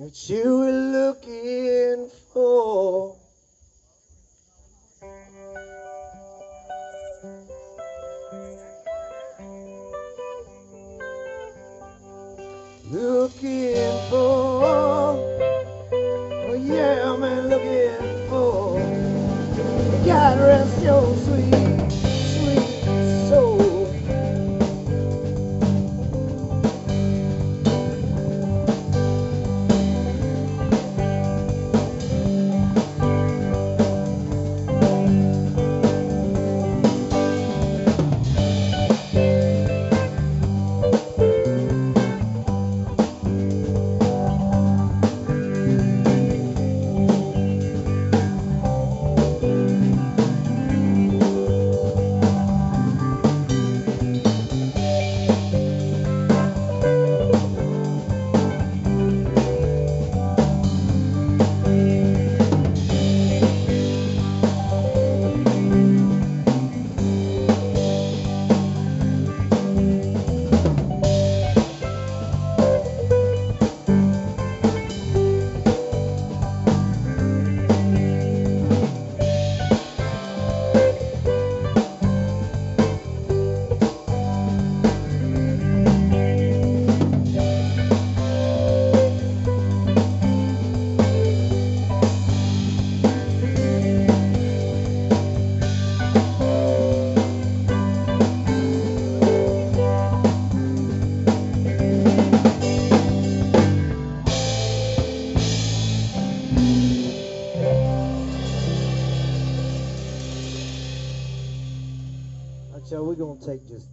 that you were looking for. Looking for. So we're gonna take just